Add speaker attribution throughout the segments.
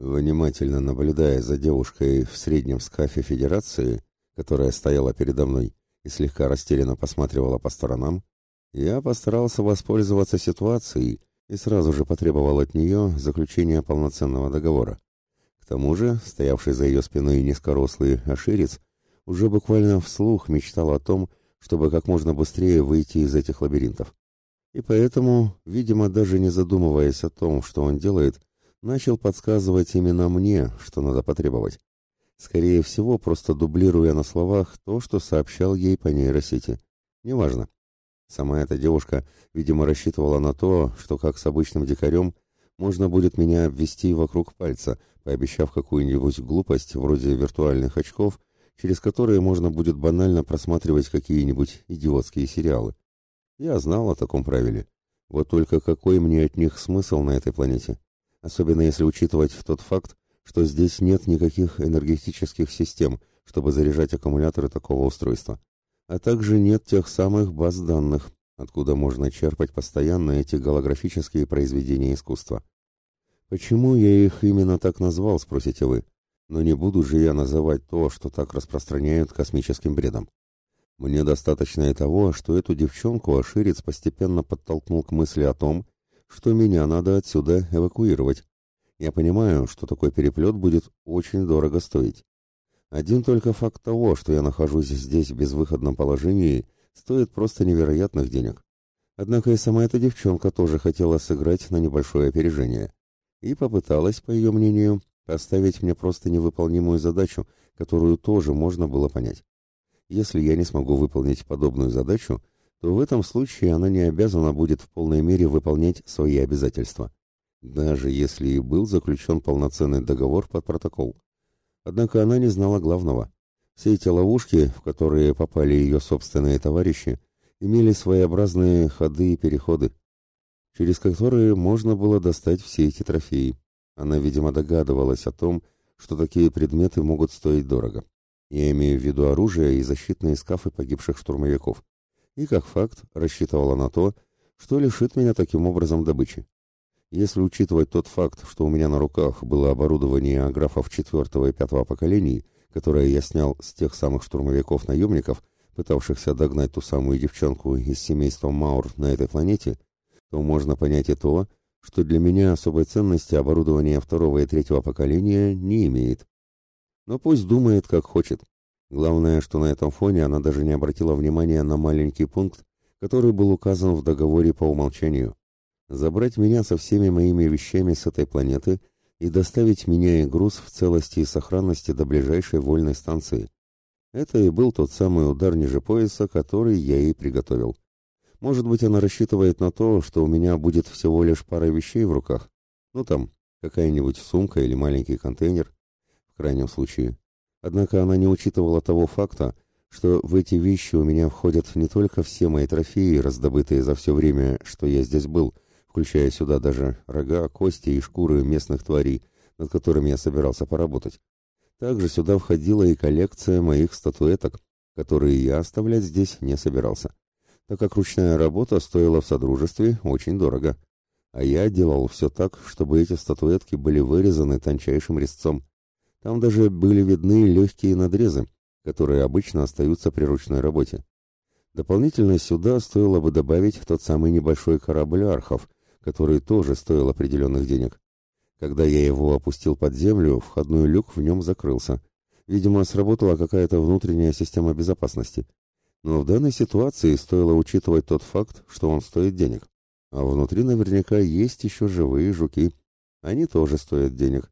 Speaker 1: Внимательно наблюдая за девушкой в среднем скафе Федерации, которая стояла передо мной и слегка растерянно посматривала по сторонам, я постарался воспользоваться ситуацией и сразу же потребовал от нее заключения полноценного договора. К тому же, стоявший за ее спиной низкорослый оширец уже буквально вслух мечтал о том, чтобы как можно быстрее выйти из этих лабиринтов. И поэтому, видимо, даже не задумываясь о том, что он делает, начал подсказывать именно мне, что надо потребовать. Скорее всего, просто дублируя на словах то, что сообщал ей по нейросети. Неважно. Сама эта девушка, видимо, рассчитывала на то, что, как с обычным дикарем, можно будет меня обвести вокруг пальца, пообещав какую-нибудь глупость вроде виртуальных очков, через которые можно будет банально просматривать какие-нибудь идиотские сериалы. Я знал о таком правиле. Вот только какой мне от них смысл на этой планете? Особенно если учитывать тот факт, что здесь нет никаких энергетических систем, чтобы заряжать аккумуляторы такого устройства, а также нет тех самых баз данных, откуда можно черпать постоянно эти голографические произведения искусства. Почему я их именно так назвал, спросите вы? Но не буду же я называть то, что так распространяют космическим бредом. Мне достаточно и того, что эту девчонку Аширец постепенно подтолкнул к мысли о том, что меня надо отсюда эвакуировать. Я понимаю, что такой переплет будет очень дорого стоить. Один только факт того, что я нахожусь здесь в безвыходном положении, стоит просто невероятных денег. Однако и сама эта девчонка тоже хотела сыграть на небольшое опережение. И попыталась, по ее мнению, поставить мне просто невыполнимую задачу, которую тоже можно было понять. Если я не смогу выполнить подобную задачу, то в этом случае она не обязана будет в полной мере выполнять свои обязательства, даже если и был заключен полноценный договор под протокол. Однако она не знала главного. Все эти ловушки, в которые попали ее собственные товарищи, имели своеобразные ходы и переходы, через которые можно было достать все эти трофеи. Она, видимо, догадывалась о том, что такие предметы могут стоить дорого. Я имею в виду оружие и защитные скафы погибших штурмовиков и, как факт, рассчитывала на то, что лишит меня таким образом добычи. Если учитывать тот факт, что у меня на руках было оборудование аграфов четвертого и пятого поколений, которое я снял с тех самых штурмовиков-наемников, пытавшихся догнать ту самую девчонку из семейства Маур на этой планете, то можно понять и то, что для меня особой ценности оборудование второго и третьего поколения не имеет. Но пусть думает, как хочет. Главное, что на этом фоне она даже не обратила внимания на маленький пункт, который был указан в договоре по умолчанию. Забрать меня со всеми моими вещами с этой планеты и доставить меня и груз в целости и сохранности до ближайшей вольной станции. Это и был тот самый удар ниже пояса, который я ей приготовил. Может быть, она рассчитывает на то, что у меня будет всего лишь пара вещей в руках. Ну там, какая-нибудь сумка или маленький контейнер, в крайнем случае. Однако она не учитывала того факта, что в эти вещи у меня входят не только все мои трофеи, раздобытые за все время, что я здесь был, включая сюда даже рога, кости и шкуры местных тварей, над которыми я собирался поработать. Также сюда входила и коллекция моих статуэток, которые я оставлять здесь не собирался, так как ручная работа стоила в Содружестве очень дорого. А я делал все так, чтобы эти статуэтки были вырезаны тончайшим резцом, там даже были видны легкие надрезы, которые обычно остаются при ручной работе. Дополнительно сюда стоило бы добавить тот самый небольшой корабль архов, который тоже стоил определенных денег. Когда я его опустил под землю, входной люк в нем закрылся. Видимо, сработала какая-то внутренняя система безопасности. Но в данной ситуации стоило учитывать тот факт, что он стоит денег. А внутри наверняка есть еще живые жуки. Они тоже стоят денег.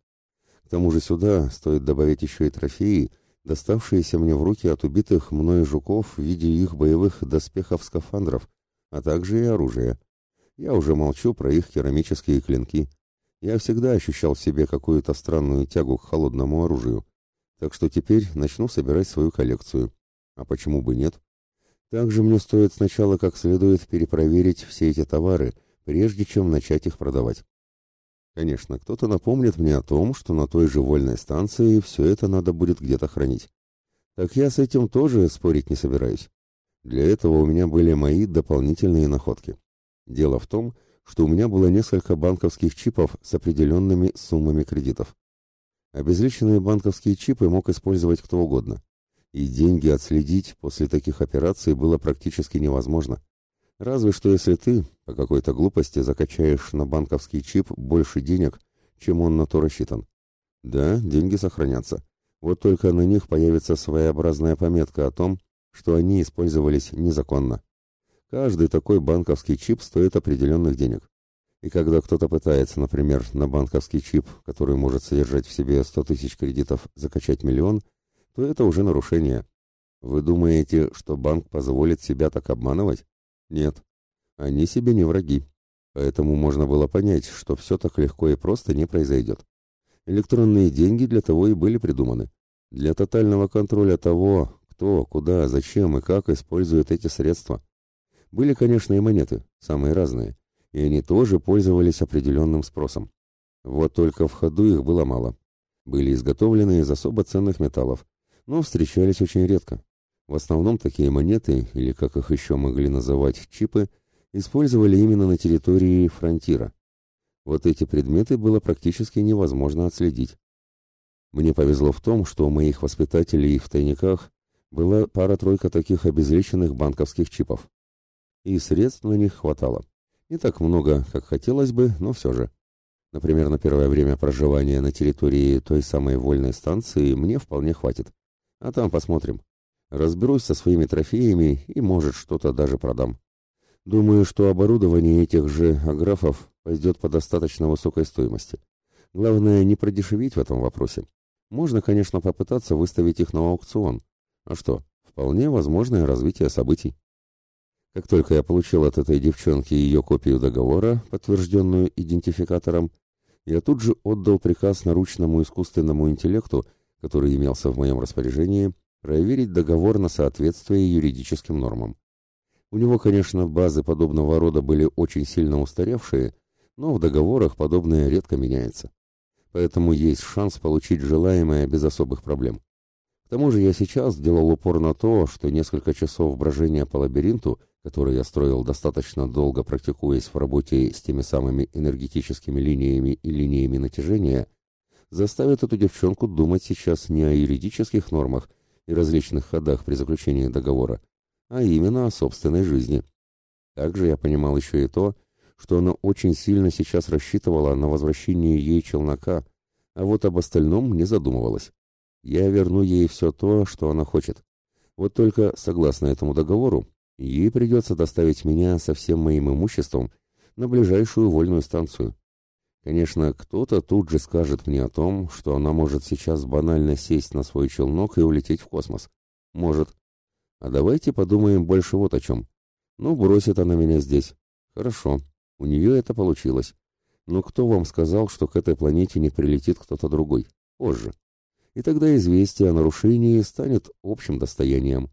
Speaker 1: К тому же сюда стоит добавить еще и трофеи, доставшиеся мне в руки от убитых мной жуков в виде их боевых доспехов-скафандров, а также и оружия. Я уже молчу про их керамические клинки. Я всегда ощущал в себе какую-то странную тягу к холодному оружию. Так что теперь начну собирать свою коллекцию. А почему бы нет? Также мне стоит сначала как следует перепроверить все эти товары, прежде чем начать их продавать. Конечно, кто-то напомнит мне о том, что на той же вольной станции все это надо будет где-то хранить. Так я с этим тоже спорить не собираюсь. Для этого у меня были мои дополнительные находки. Дело в том, что у меня было несколько банковских чипов с определенными суммами кредитов. Обезличенные банковские чипы мог использовать кто угодно. И деньги отследить после таких операций было практически невозможно. Разве что если ты, по какой-то глупости, закачаешь на банковский чип больше денег, чем он на то рассчитан. Да, деньги сохранятся. Вот только на них появится своеобразная пометка о том, что они использовались незаконно. Каждый такой банковский чип стоит определенных денег. И когда кто-то пытается, например, на банковский чип, который может содержать в себе 100 тысяч кредитов, закачать миллион, то это уже нарушение. Вы думаете, что банк позволит себя так обманывать? Нет. Они себе не враги. Поэтому можно было понять, что все так легко и просто не произойдет. Электронные деньги для того и были придуманы. Для тотального контроля того, кто, куда, зачем и как использует эти средства. Были, конечно, и монеты, самые разные и они тоже пользовались определенным спросом. Вот только в ходу их было мало. Были изготовлены из особо ценных металлов, но встречались очень редко. В основном такие монеты, или как их еще могли называть чипы, использовали именно на территории фронтира. Вот эти предметы было практически невозможно отследить. Мне повезло в том, что у моих воспитателей в тайниках была пара-тройка таких обезличенных банковских чипов. И средств на них хватало. Не так много, как хотелось бы, но все же. Например, на первое время проживания на территории той самой вольной станции мне вполне хватит. А там посмотрим. Разберусь со своими трофеями и, может, что-то даже продам. Думаю, что оборудование этих же аграфов пойдет по достаточно высокой стоимости. Главное, не продешевить в этом вопросе. Можно, конечно, попытаться выставить их на аукцион. А что, вполне возможное развитие событий. Как только я получил от этой девчонки ее копию договора, подтвержденную идентификатором, я тут же отдал приказ наручному искусственному интеллекту, который имелся в моем распоряжении, проверить договор на соответствие юридическим нормам. У него, конечно, базы подобного рода были очень сильно устаревшие, но в договорах подобное редко меняется. Поэтому есть шанс получить желаемое без особых проблем. К тому же я сейчас сделал упор на то, что несколько часов брожения по лабиринту который я строил достаточно долго, практикуясь в работе с теми самыми энергетическими линиями и линиями натяжения, заставит эту девчонку думать сейчас не о юридических нормах и различных ходах при заключении договора, а именно о собственной жизни. Также я понимал еще и то, что она очень сильно сейчас рассчитывала на возвращение ей челнока, а вот об остальном не задумывалась. Я верну ей все то, что она хочет. Вот только, согласно этому договору, Ей придется доставить меня со всем моим имуществом на ближайшую вольную станцию. Конечно, кто-то тут же скажет мне о том, что она может сейчас банально сесть на свой челнок и улететь в космос. Может. А давайте подумаем больше вот о чем. Ну, бросит она меня здесь. Хорошо, у нее это получилось. Но кто вам сказал, что к этой планете не прилетит кто-то другой? Позже. И тогда известие о нарушении станет общим достоянием.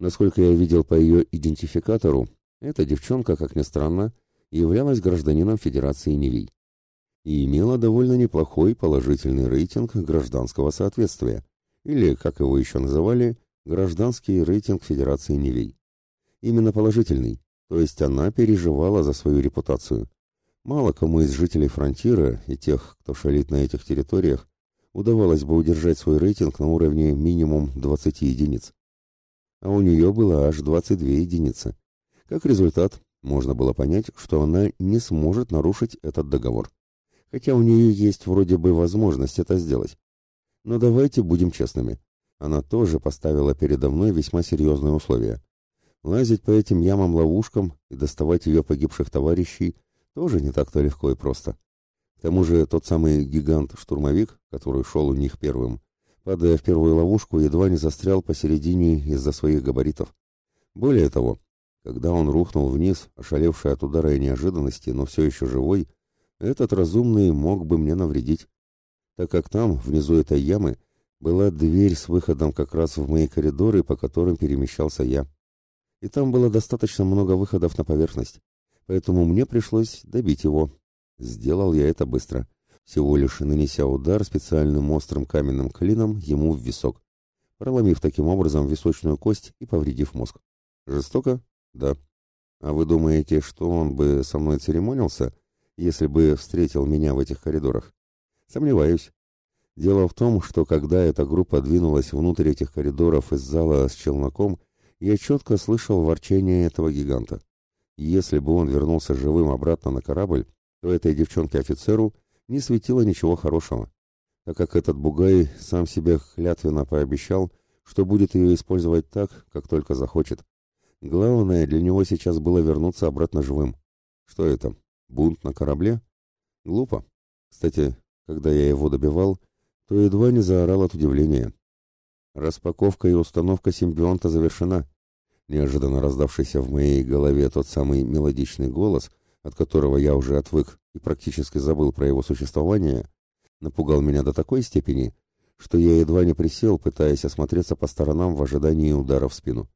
Speaker 1: Насколько я видел по ее идентификатору, эта девчонка, как ни странно, являлась гражданином Федерации Невей и имела довольно неплохой положительный рейтинг гражданского соответствия, или, как его еще называли, гражданский рейтинг Федерации Невей. Именно положительный, то есть она переживала за свою репутацию. Мало кому из жителей фронтира и тех, кто шалит на этих территориях, удавалось бы удержать свой рейтинг на уровне минимум 20 единиц а у нее было аж 22 единицы. Как результат, можно было понять, что она не сможет нарушить этот договор. Хотя у нее есть вроде бы возможность это сделать. Но давайте будем честными. Она тоже поставила передо мной весьма серьезные условия. Лазить по этим ямам-ловушкам и доставать ее погибших товарищей тоже не так-то легко и просто. К тому же тот самый гигант-штурмовик, который шел у них первым, падая в первую ловушку, едва не застрял посередине из-за своих габаритов. Более того, когда он рухнул вниз, ошалевший от удара и неожиданности, но все еще живой, этот разумный мог бы мне навредить, так как там, внизу этой ямы, была дверь с выходом как раз в мои коридоры, по которым перемещался я. И там было достаточно много выходов на поверхность, поэтому мне пришлось добить его. Сделал я это быстро всего лишь нанеся удар специальным острым каменным клином ему в висок, проломив таким образом височную кость и повредив мозг. Жестоко? Да. А вы думаете, что он бы со мной церемонился, если бы встретил меня в этих коридорах? Сомневаюсь. Дело в том, что когда эта группа двинулась внутрь этих коридоров из зала с челноком, я четко слышал ворчание этого гиганта. Если бы он вернулся живым обратно на корабль, то этой девчонке-офицеру не светило ничего хорошего, так как этот бугай сам себе клятвенно пообещал, что будет ее использовать так, как только захочет. Главное для него сейчас было вернуться обратно живым. Что это? Бунт на корабле? Глупо. Кстати, когда я его добивал, то едва не заорал от удивления. Распаковка и установка симбионта завершена. Неожиданно раздавшийся в моей голове тот самый мелодичный голос, от которого я уже отвык и практически забыл про его существование, напугал меня до такой степени, что я едва не присел, пытаясь осмотреться по сторонам в ожидании удара в спину.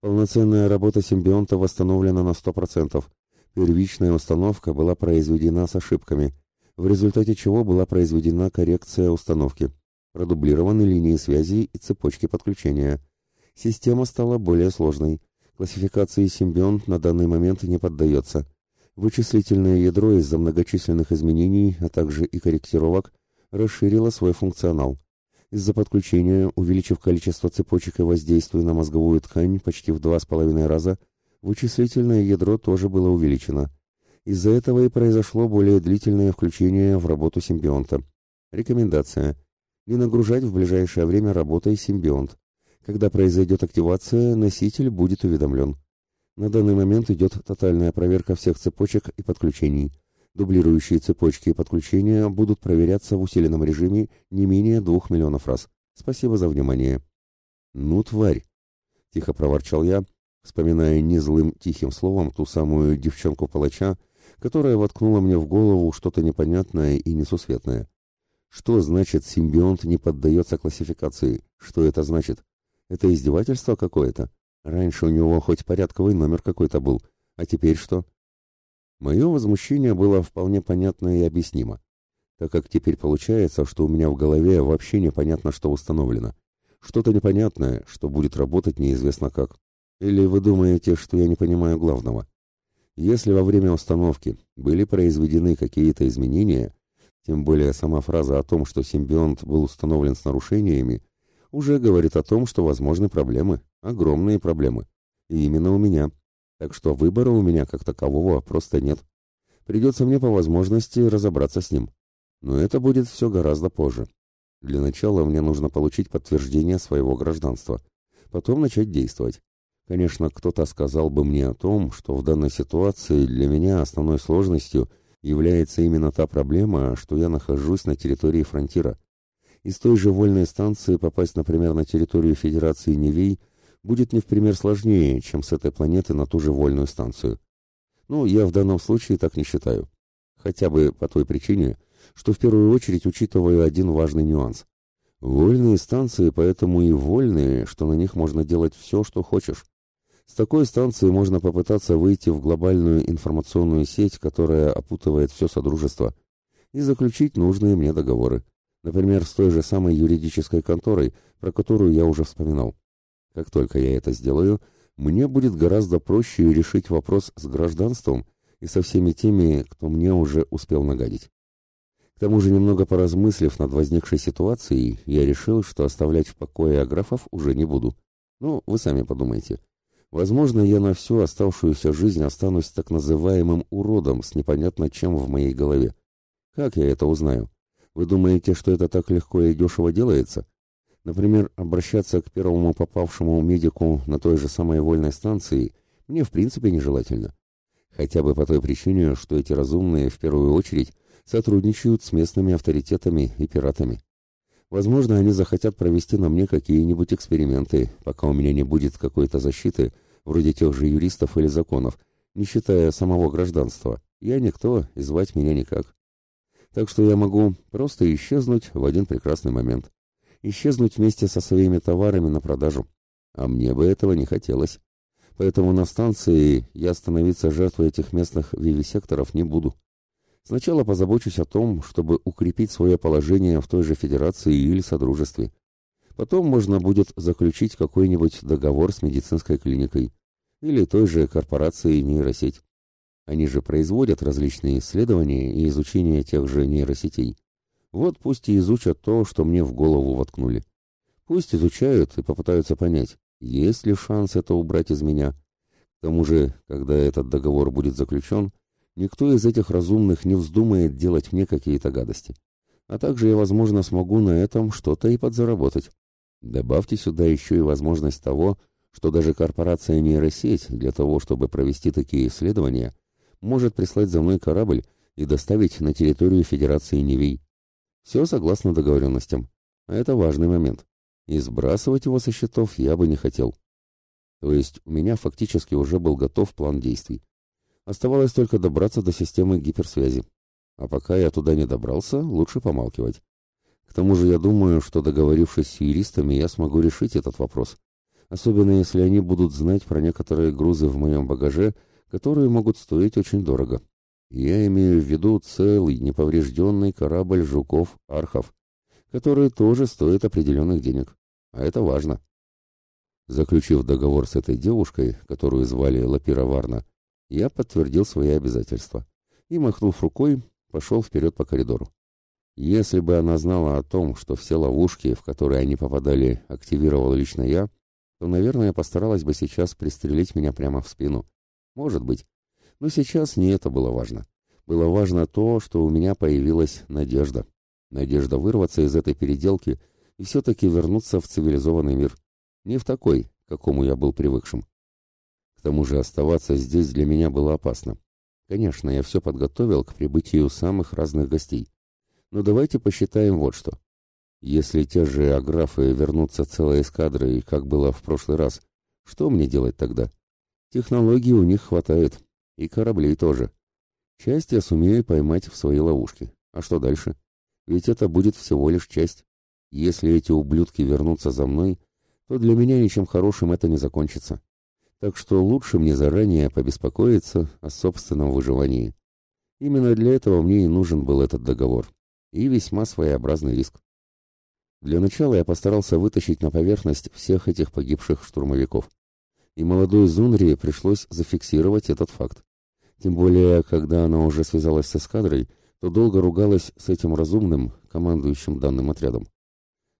Speaker 1: Полноценная работа симбионта восстановлена на сто процентов. Первичная установка была произведена с ошибками, в результате чего была произведена коррекция установки, продублированы линии связи и цепочки подключения. Система стала более сложной. Классификации симбионт на данный момент не поддается. Вычислительное ядро из-за многочисленных изменений, а также и корректировок, расширило свой функционал. Из-за подключения, увеличив количество цепочек и воздействия на мозговую ткань почти в два с половиной раза, вычислительное ядро тоже было увеличено. Из-за этого и произошло более длительное включение в работу симбионта. Рекомендация. Не нагружать в ближайшее время работой симбионт. Когда произойдет активация, носитель будет уведомлен. На данный момент идет тотальная проверка всех цепочек и подключений. Дублирующие цепочки и подключения будут проверяться в усиленном режиме не менее двух миллионов раз. Спасибо за внимание. Ну, тварь! Тихо проворчал я, вспоминая незлым тихим словом ту самую девчонку-палача, которая воткнула мне в голову что-то непонятное и несусветное. Что значит симбионт не поддается классификации? Что это значит? Это издевательство какое-то? Раньше у него хоть порядковый номер какой-то был, а теперь что? Мое возмущение было вполне понятно и объяснимо, так как теперь получается, что у меня в голове вообще непонятно, что установлено. Что-то непонятное, что будет работать неизвестно как. Или вы думаете, что я не понимаю главного? Если во время установки были произведены какие-то изменения, тем более сама фраза о том, что симбионт был установлен с нарушениями, уже говорит о том, что возможны проблемы, огромные проблемы. И именно у меня. Так что выбора у меня как такового просто нет. Придется мне по возможности разобраться с ним. Но это будет все гораздо позже. Для начала мне нужно получить подтверждение своего гражданства. Потом начать действовать. Конечно, кто-то сказал бы мне о том, что в данной ситуации для меня основной сложностью является именно та проблема, что я нахожусь на территории фронтира. Из той же вольной станции попасть, например, на территорию Федерации Невей – будет не в пример сложнее, чем с этой планеты на ту же вольную станцию. Ну, я в данном случае так не считаю. Хотя бы по той причине, что в первую очередь учитываю один важный нюанс. Вольные станции поэтому и вольные, что на них можно делать все, что хочешь. С такой станции можно попытаться выйти в глобальную информационную сеть, которая опутывает все Содружество, и заключить нужные мне договоры. Например, с той же самой юридической конторой, про которую я уже вспоминал. Как только я это сделаю, мне будет гораздо проще решить вопрос с гражданством и со всеми теми, кто мне уже успел нагадить. К тому же, немного поразмыслив над возникшей ситуацией, я решил, что оставлять в покое аграфов уже не буду. Ну, вы сами подумайте. Возможно, я на всю оставшуюся жизнь останусь так называемым уродом с непонятно чем в моей голове. Как я это узнаю? Вы думаете, что это так легко и дешево делается? Например, обращаться к первому попавшему медику на той же самой вольной станции мне в принципе нежелательно. Хотя бы по той причине, что эти разумные в первую очередь сотрудничают с местными авторитетами и пиратами. Возможно, они захотят провести на мне какие-нибудь эксперименты, пока у меня не будет какой-то защиты, вроде тех же юристов или законов, не считая самого гражданства. Я никто, и звать меня никак. Так что я могу просто исчезнуть в один прекрасный момент исчезнуть вместе со своими товарами на продажу. А мне бы этого не хотелось. Поэтому на станции я становиться жертвой этих местных вивисекторов не буду. Сначала позабочусь о том, чтобы укрепить свое положение в той же федерации или содружестве. Потом можно будет заключить какой-нибудь договор с медицинской клиникой или той же корпорацией нейросеть. Они же производят различные исследования и изучение тех же нейросетей. Вот пусть и изучат то, что мне в голову воткнули. Пусть изучают и попытаются понять, есть ли шанс это убрать из меня. К тому же, когда этот договор будет заключен, никто из этих разумных не вздумает делать мне какие-то гадости. А также я, возможно, смогу на этом что-то и подзаработать. Добавьте сюда еще и возможность того, что даже корпорация нейросеть для того, чтобы провести такие исследования, может прислать за мной корабль и доставить на территорию Федерации Невей. Все согласно договоренностям. А это важный момент. И сбрасывать его со счетов я бы не хотел. То есть у меня фактически уже был готов план действий. Оставалось только добраться до системы гиперсвязи. А пока я туда не добрался, лучше помалкивать. К тому же я думаю, что договорившись с юристами, я смогу решить этот вопрос. Особенно если они будут знать про некоторые грузы в моем багаже, которые могут стоить очень дорого. Я имею в виду целый неповрежденный корабль жуков-архов, который тоже стоит определенных денег. А это важно. Заключив договор с этой девушкой, которую звали Лапира Варна, я подтвердил свои обязательства и, махнув рукой, пошел вперед по коридору. Если бы она знала о том, что все ловушки, в которые они попадали, активировал лично я, то, наверное, постаралась бы сейчас пристрелить меня прямо в спину. Может быть. Но сейчас не это было важно. Было важно то, что у меня появилась надежда. Надежда вырваться из этой переделки и все-таки вернуться в цивилизованный мир. Не в такой, какому я был привыкшим. Тому же оставаться здесь для меня было опасно. Конечно, я все подготовил к прибытию самых разных гостей. Но давайте посчитаем вот что. Если те же аграфы вернутся целой эскадрой, как было в прошлый раз, что мне делать тогда? Технологий у них хватает, и кораблей тоже. Часть я сумею поймать в свои ловушки. А что дальше? Ведь это будет всего лишь часть. Если эти ублюдки вернутся за мной, то для меня ничем хорошим это не закончится. Так что лучше мне заранее побеспокоиться о собственном выживании. Именно для этого мне и нужен был этот договор. И весьма своеобразный риск. Для начала я постарался вытащить на поверхность всех этих погибших штурмовиков. И молодой Зунри пришлось зафиксировать этот факт. Тем более, когда она уже связалась с эскадрой, то долго ругалась с этим разумным, командующим данным отрядом.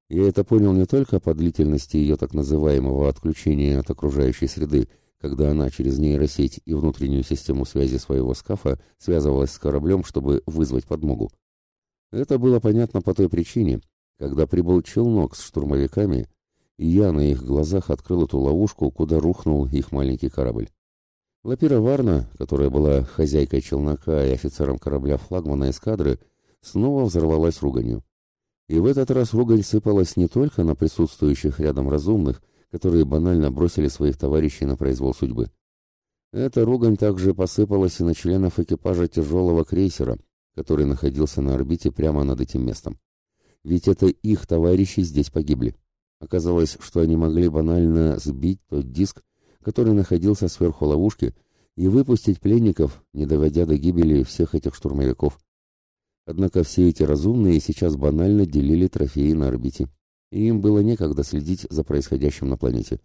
Speaker 1: Я это понял не только по длительности ее так называемого отключения от окружающей среды, когда она через нейросеть и внутреннюю систему связи своего скафа связывалась с кораблем, чтобы вызвать подмогу. Это было понятно по той причине, когда прибыл челнок с штурмовиками, и я на их глазах открыл эту ловушку, куда рухнул их маленький корабль. Лапира Варна, которая была хозяйкой челнока и офицером корабля флагмана эскадры, снова взорвалась руганью. И в этот раз ругань сыпалась не только на присутствующих рядом разумных, которые банально бросили своих товарищей на произвол судьбы. Эта ругань также посыпалась и на членов экипажа тяжелого крейсера, который находился на орбите прямо над этим местом. Ведь это их товарищи здесь погибли. Оказалось, что они могли банально сбить тот диск, который находился сверху ловушки, и выпустить пленников, не доводя до гибели всех этих штурмовиков. Однако все эти разумные сейчас банально делили трофеи на орбите, и им было некогда следить за происходящим на планете.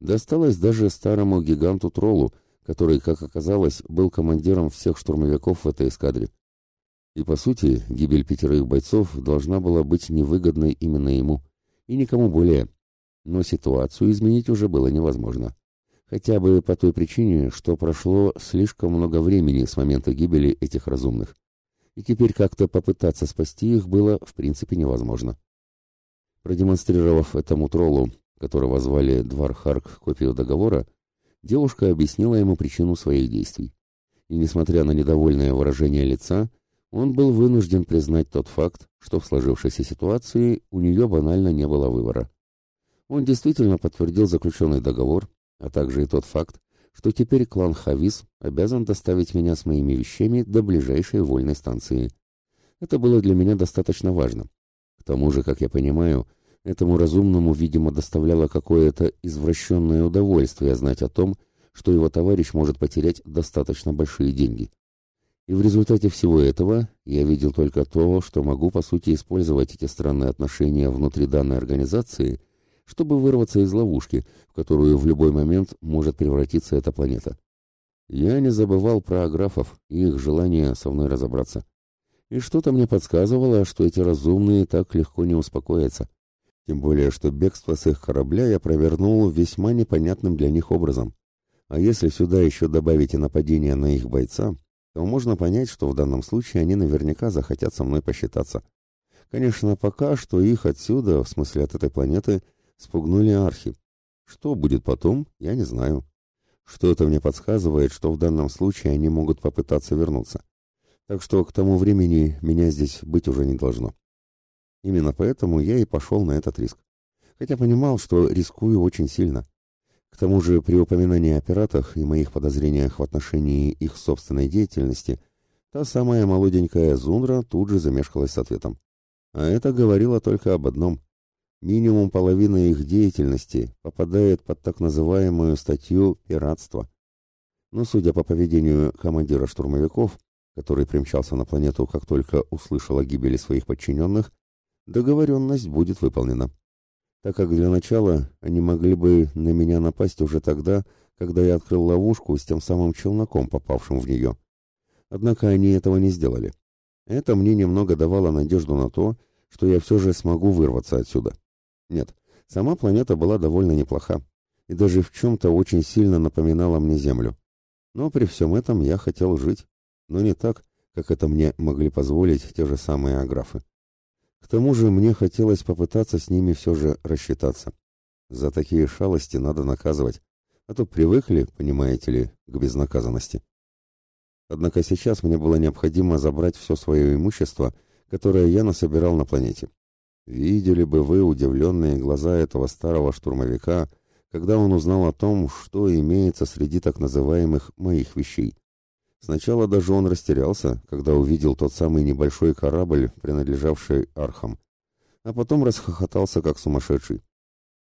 Speaker 1: Досталось даже старому гиганту Троллу, который, как оказалось, был командиром всех штурмовиков в этой эскадре. И по сути, гибель пятерых бойцов должна была быть невыгодной именно ему, и никому более. Но ситуацию изменить уже было невозможно. Хотя бы по той причине, что прошло слишком много времени с момента гибели этих разумных и теперь как-то попытаться спасти их было в принципе невозможно. Продемонстрировав этому троллу, которого звали Двархарк, копию договора, девушка объяснила ему причину своих действий. И несмотря на недовольное выражение лица, он был вынужден признать тот факт, что в сложившейся ситуации у нее банально не было выбора. Он действительно подтвердил заключенный договор, а также и тот факт, что теперь клан Хавис обязан доставить меня с моими вещами до ближайшей вольной станции. Это было для меня достаточно важно. К тому же, как я понимаю, этому разумному, видимо, доставляло какое-то извращенное удовольствие знать о том, что его товарищ может потерять достаточно большие деньги. И в результате всего этого я видел только то, что могу, по сути, использовать эти странные отношения внутри данной организации – чтобы вырваться из ловушки, в которую в любой момент может превратиться эта планета. Я не забывал про аграфов и их желание со мной разобраться. И что-то мне подсказывало, что эти разумные так легко не успокоятся. Тем более, что бегство с их корабля я провернул весьма непонятным для них образом. А если сюда еще добавить и нападение на их бойца, то можно понять, что в данном случае они наверняка захотят со мной посчитаться. Конечно, пока что их отсюда, в смысле от этой планеты, спугнули архи. Что будет потом, я не знаю. Что-то мне подсказывает, что в данном случае они могут попытаться вернуться. Так что к тому времени меня здесь быть уже не должно. Именно поэтому я и пошел на этот риск. Хотя понимал, что рискую очень сильно. К тому же при упоминании о пиратах и моих подозрениях в отношении их собственной деятельности, та самая молоденькая Зундра тут же замешкалась с ответом. А это говорило только об одном. Минимум половина их деятельности попадает под так называемую статью «пиратство». Но, судя по поведению командира штурмовиков, который примчался на планету, как только услышал о гибели своих подчиненных, договоренность будет выполнена. Так как для начала они могли бы на меня напасть уже тогда, когда я открыл ловушку с тем самым челноком, попавшим в нее. Однако они этого не сделали. Это мне немного давало надежду на то, что я все же смогу вырваться отсюда. Нет, сама планета была довольно неплоха и даже в чем-то очень сильно напоминала мне Землю. Но при всем этом я хотел жить, но не так, как это мне могли позволить те же самые аграфы. К тому же мне хотелось попытаться с ними все же рассчитаться. За такие шалости надо наказывать, а то привыкли, понимаете ли, к безнаказанности. Однако сейчас мне было необходимо забрать все свое имущество, которое я насобирал на планете. Видели бы вы удивленные глаза этого старого штурмовика, когда он узнал о том, что имеется среди так называемых «моих вещей». Сначала даже он растерялся, когда увидел тот самый небольшой корабль, принадлежавший архам, а потом расхохотался, как сумасшедший.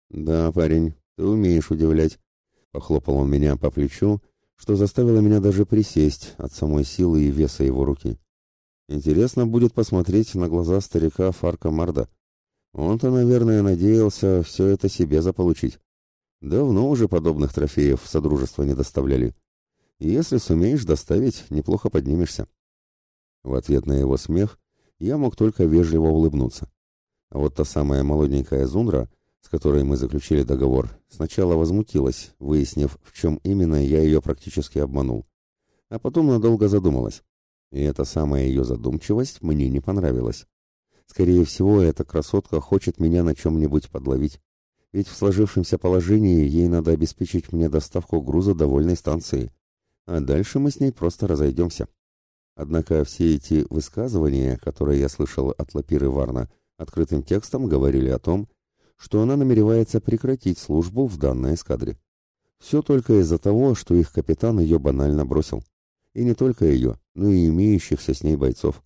Speaker 1: «Да, парень, ты умеешь удивлять», — похлопал он меня по плечу, что заставило меня даже присесть от самой силы и веса его руки. Интересно будет посмотреть на глаза старика Фарка Марда. Он-то, наверное, надеялся все это себе заполучить. Давно уже подобных трофеев в Содружество не доставляли. Если сумеешь доставить, неплохо поднимешься. В ответ на его смех я мог только вежливо улыбнуться. А вот та самая молоденькая Зундра, с которой мы заключили договор, сначала возмутилась, выяснив, в чем именно я ее практически обманул. А потом надолго задумалась. И эта самая ее задумчивость мне не понравилась. Скорее всего, эта красотка хочет меня на чем-нибудь подловить. Ведь в сложившемся положении ей надо обеспечить мне доставку груза до вольной станции. А дальше мы с ней просто разойдемся. Однако все эти высказывания, которые я слышал от Лапиры Варна, открытым текстом говорили о том, что она намеревается прекратить службу в данной эскадре. Все только из-за того, что их капитан ее банально бросил. И не только ее, но и имеющихся с ней бойцов.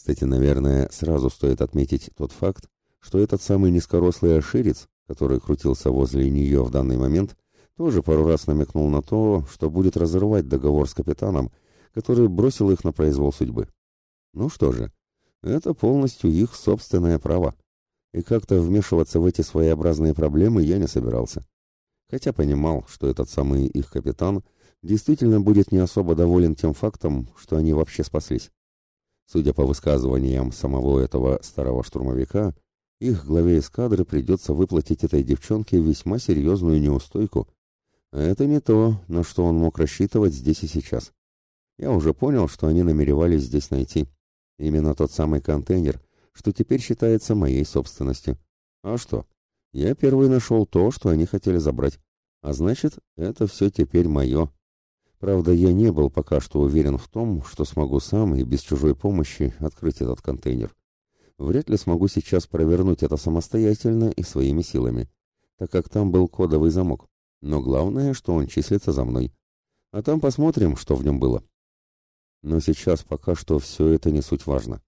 Speaker 1: Кстати, наверное, сразу стоит отметить тот факт, что этот самый низкорослый оширец, который крутился возле нее в данный момент, тоже пару раз намекнул на то, что будет разрывать договор с капитаном, который бросил их на произвол судьбы. Ну что же, это полностью их собственное право. И как-то вмешиваться в эти своеобразные проблемы я не собирался. Хотя понимал, что этот самый их капитан – действительно будет не особо доволен тем фактом, что они вообще спаслись. Судя по высказываниям самого этого старого штурмовика, их главе эскадры придется выплатить этой девчонке весьма серьезную неустойку. А это не то, на что он мог рассчитывать здесь и сейчас. Я уже понял, что они намеревались здесь найти. Именно тот самый контейнер, что теперь считается моей собственностью. А что? Я первый нашел то, что они хотели забрать. А значит, это все теперь мое. Правда, я не был пока что уверен в том, что смогу сам и без чужой помощи открыть этот контейнер. Вряд ли смогу сейчас провернуть это самостоятельно и своими силами, так как там был кодовый замок. Но главное, что он числится за мной. А там посмотрим, что в нем было. Но сейчас пока что все это не суть важно.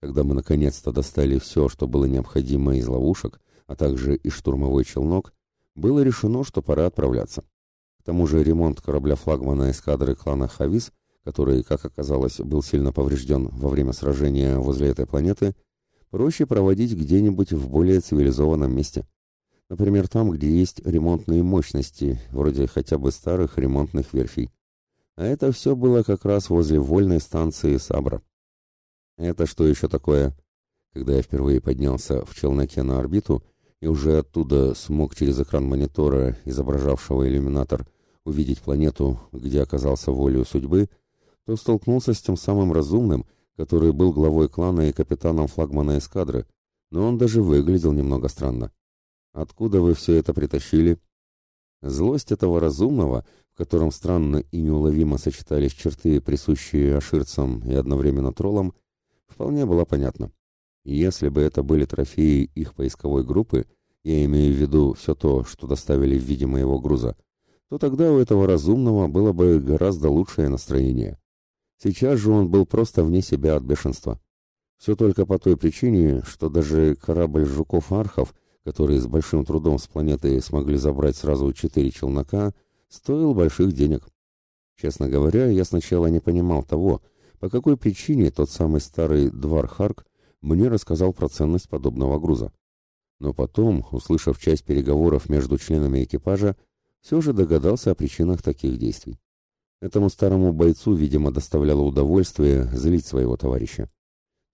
Speaker 1: Когда мы наконец-то достали все, что было необходимо из ловушек, а также и штурмовой челнок, было решено, что пора отправляться. К тому же ремонт корабля-флагмана эскадры клана Хавис, который, как оказалось, был сильно поврежден во время сражения возле этой планеты, проще проводить где-нибудь в более цивилизованном месте. Например, там, где есть ремонтные мощности, вроде хотя бы старых ремонтных верфей. А это все было как раз возле вольной станции Сабра. Это что еще такое? Когда я впервые поднялся в челноке на орбиту и уже оттуда смог через экран монитора, изображавшего иллюминатор, увидеть планету, где оказался волею судьбы, то столкнулся с тем самым разумным, который был главой клана и капитаном флагмана эскадры, но он даже выглядел немного странно. «Откуда вы все это притащили?» Злость этого разумного, в котором странно и неуловимо сочетались черты, присущие аширцам и одновременно троллам, вполне была понятна. Если бы это были трофеи их поисковой группы, я имею в виду все то, что доставили в виде моего груза, то тогда у этого разумного было бы гораздо лучшее настроение. Сейчас же он был просто вне себя от бешенства. Все только по той причине, что даже корабль жуков-архов, который с большим трудом с планеты смогли забрать сразу четыре челнока, стоил больших денег. Честно говоря, я сначала не понимал того, по какой причине тот самый старый Двар Харк мне рассказал про ценность подобного груза. Но потом, услышав часть переговоров между членами экипажа, все же догадался о причинах таких действий. Этому старому бойцу, видимо, доставляло удовольствие злить своего товарища.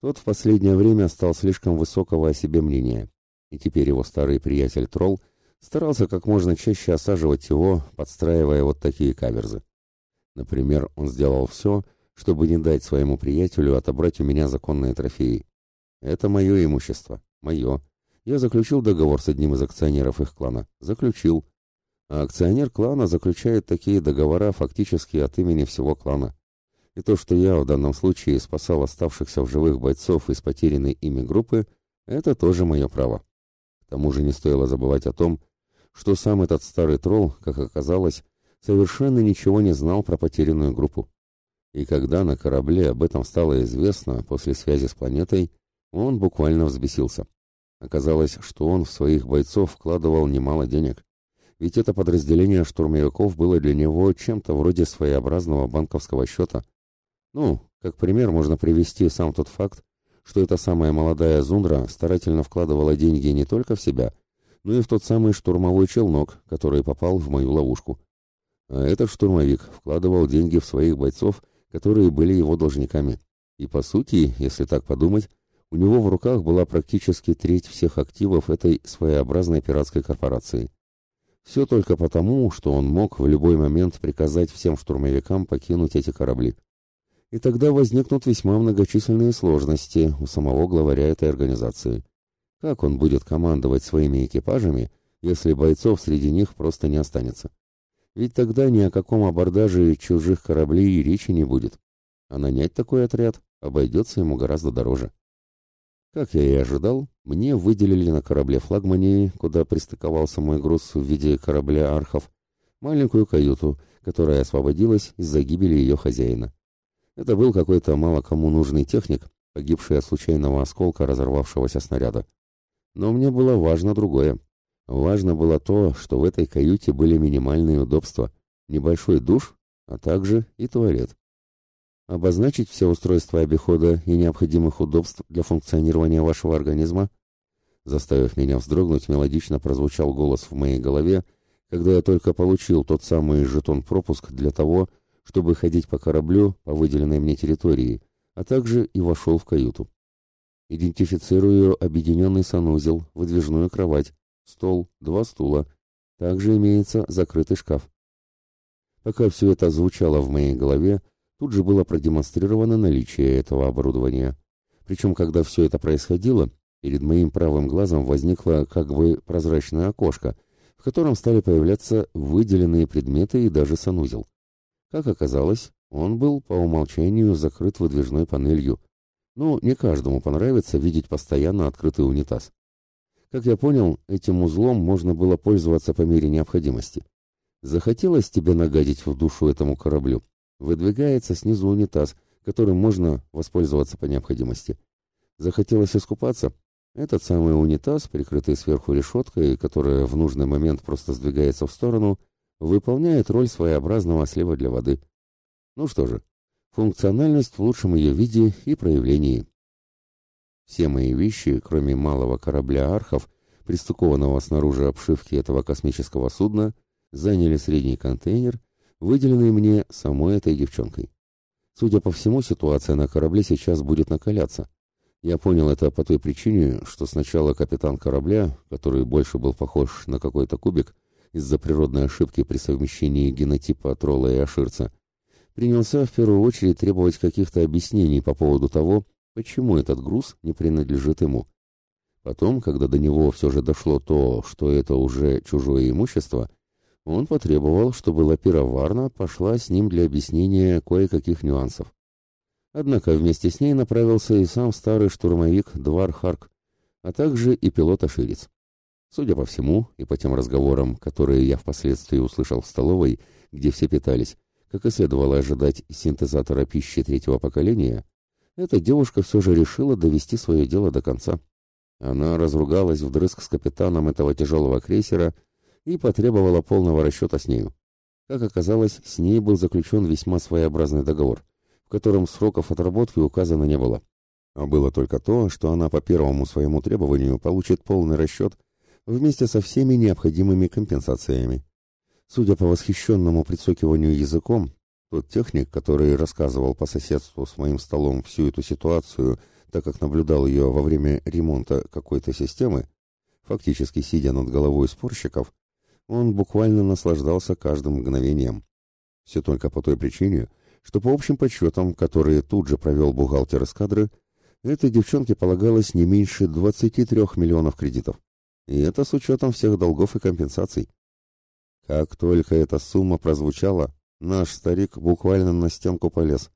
Speaker 1: Тот в последнее время стал слишком высокого о себе мнения, и теперь его старый приятель Тролл старался как можно чаще осаживать его, подстраивая вот такие каверзы. Например, он сделал все, чтобы не дать своему приятелю отобрать у меня законные трофеи. Это мое имущество, мое. Я заключил договор с одним из акционеров их клана. Заключил. А акционер клана заключает такие договора фактически от имени всего клана. И то, что я в данном случае спасал оставшихся в живых бойцов из потерянной ими группы, это тоже мое право. К тому же не стоило забывать о том, что сам этот старый тролл, как оказалось, совершенно ничего не знал про потерянную группу. И когда на корабле об этом стало известно после связи с планетой, он буквально взбесился. Оказалось, что он в своих бойцов вкладывал немало денег ведь это подразделение штурмовиков было для него чем-то вроде своеобразного банковского счета. Ну, как пример можно привести сам тот факт, что эта самая молодая Зундра старательно вкладывала деньги не только в себя, но и в тот самый штурмовой челнок, который попал в мою ловушку. А этот штурмовик вкладывал деньги в своих бойцов, которые были его должниками. И по сути, если так подумать, у него в руках была практически треть всех активов этой своеобразной пиратской корпорации. Все только потому, что он мог в любой момент приказать всем штурмовикам покинуть эти корабли. И тогда возникнут весьма многочисленные сложности у самого главаря этой организации. Как он будет командовать своими экипажами, если бойцов среди них просто не останется? Ведь тогда ни о каком абордаже чужих кораблей и речи не будет. А нанять такой отряд обойдется ему гораздо дороже. Как я и ожидал, мне выделили на корабле флагмане, куда пристыковался мой груз в виде корабля архов, маленькую каюту, которая освободилась из-за гибели ее хозяина. Это был какой-то мало кому нужный техник, погибший от случайного осколка разорвавшегося снаряда. Но мне было важно другое. Важно было то, что в этой каюте были минимальные удобства, небольшой душ, а также и туалет обозначить все устройства обихода и необходимых удобств для функционирования вашего организма? Заставив меня вздрогнуть, мелодично прозвучал голос в моей голове, когда я только получил тот самый жетон-пропуск для того, чтобы ходить по кораблю по выделенной мне территории, а также и вошел в каюту. Идентифицирую объединенный санузел, выдвижную кровать, стол, два стула. Также имеется закрытый шкаф. Пока все это звучало в моей голове, Тут же было продемонстрировано наличие этого оборудования. Причем, когда все это происходило, перед моим правым глазом возникло как бы прозрачное окошко, в котором стали появляться выделенные предметы и даже санузел. Как оказалось, он был по умолчанию закрыт выдвижной панелью. Ну, не каждому понравится видеть постоянно открытый унитаз. Как я понял, этим узлом можно было пользоваться по мере необходимости. Захотелось тебе нагадить в душу этому кораблю, Выдвигается снизу унитаз, которым можно воспользоваться по необходимости. Захотелось искупаться? Этот самый унитаз, прикрытый сверху решеткой, которая в нужный момент просто сдвигается в сторону, выполняет роль своеобразного слива для воды. Ну что же, функциональность в лучшем ее виде и проявлении. Все мои вещи, кроме малого корабля «Архов», пристыкованного снаружи обшивки этого космического судна, заняли средний контейнер – выделенный мне самой этой девчонкой. Судя по всему, ситуация на корабле сейчас будет накаляться. Я понял это по той причине, что сначала капитан корабля, который больше был похож на какой-то кубик из-за природной ошибки при совмещении генотипа тролла и аширца, принялся в первую очередь требовать каких-то объяснений по поводу того, почему этот груз не принадлежит ему. Потом, когда до него все же дошло то, что это уже чужое имущество, он потребовал, чтобы Лапира Варна пошла с ним для объяснения кое-каких нюансов. Однако вместе с ней направился и сам старый штурмовик Двар Харк, а также и пилот Аширец. Судя по всему, и по тем разговорам, которые я впоследствии услышал в столовой, где все питались, как и следовало ожидать синтезатора пищи третьего поколения, эта девушка все же решила довести свое дело до конца. Она разругалась вдрызг с капитаном этого тяжелого крейсера и потребовала полного расчета с нею. Как оказалось, с ней был заключен весьма своеобразный договор, в котором сроков отработки указано не было. А было только то, что она по первому своему требованию получит полный расчет вместе со всеми необходимыми компенсациями. Судя по восхищенному прицокиванию языком, тот техник, который рассказывал по соседству с моим столом всю эту ситуацию, так как наблюдал ее во время ремонта какой-то системы, фактически сидя над головой спорщиков, он буквально наслаждался каждым мгновением. Все только по той причине, что по общим подсчетам, которые тут же провел бухгалтер эскадры, этой девчонке полагалось не меньше 23 миллионов кредитов. И это с учетом всех долгов и компенсаций. Как только эта сумма прозвучала, Наш старик буквально на стенку полез.